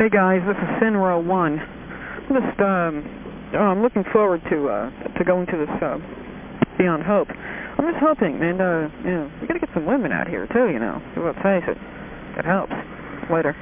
Hey guys, this is Finro One. I'm just,、um, oh, I'm looking forward to,、uh, to going to this,、uh, Beyond Hope. I'm just hoping, and,、uh, you know, we gotta get some women out here too. You know, let's face it, it helps. Later.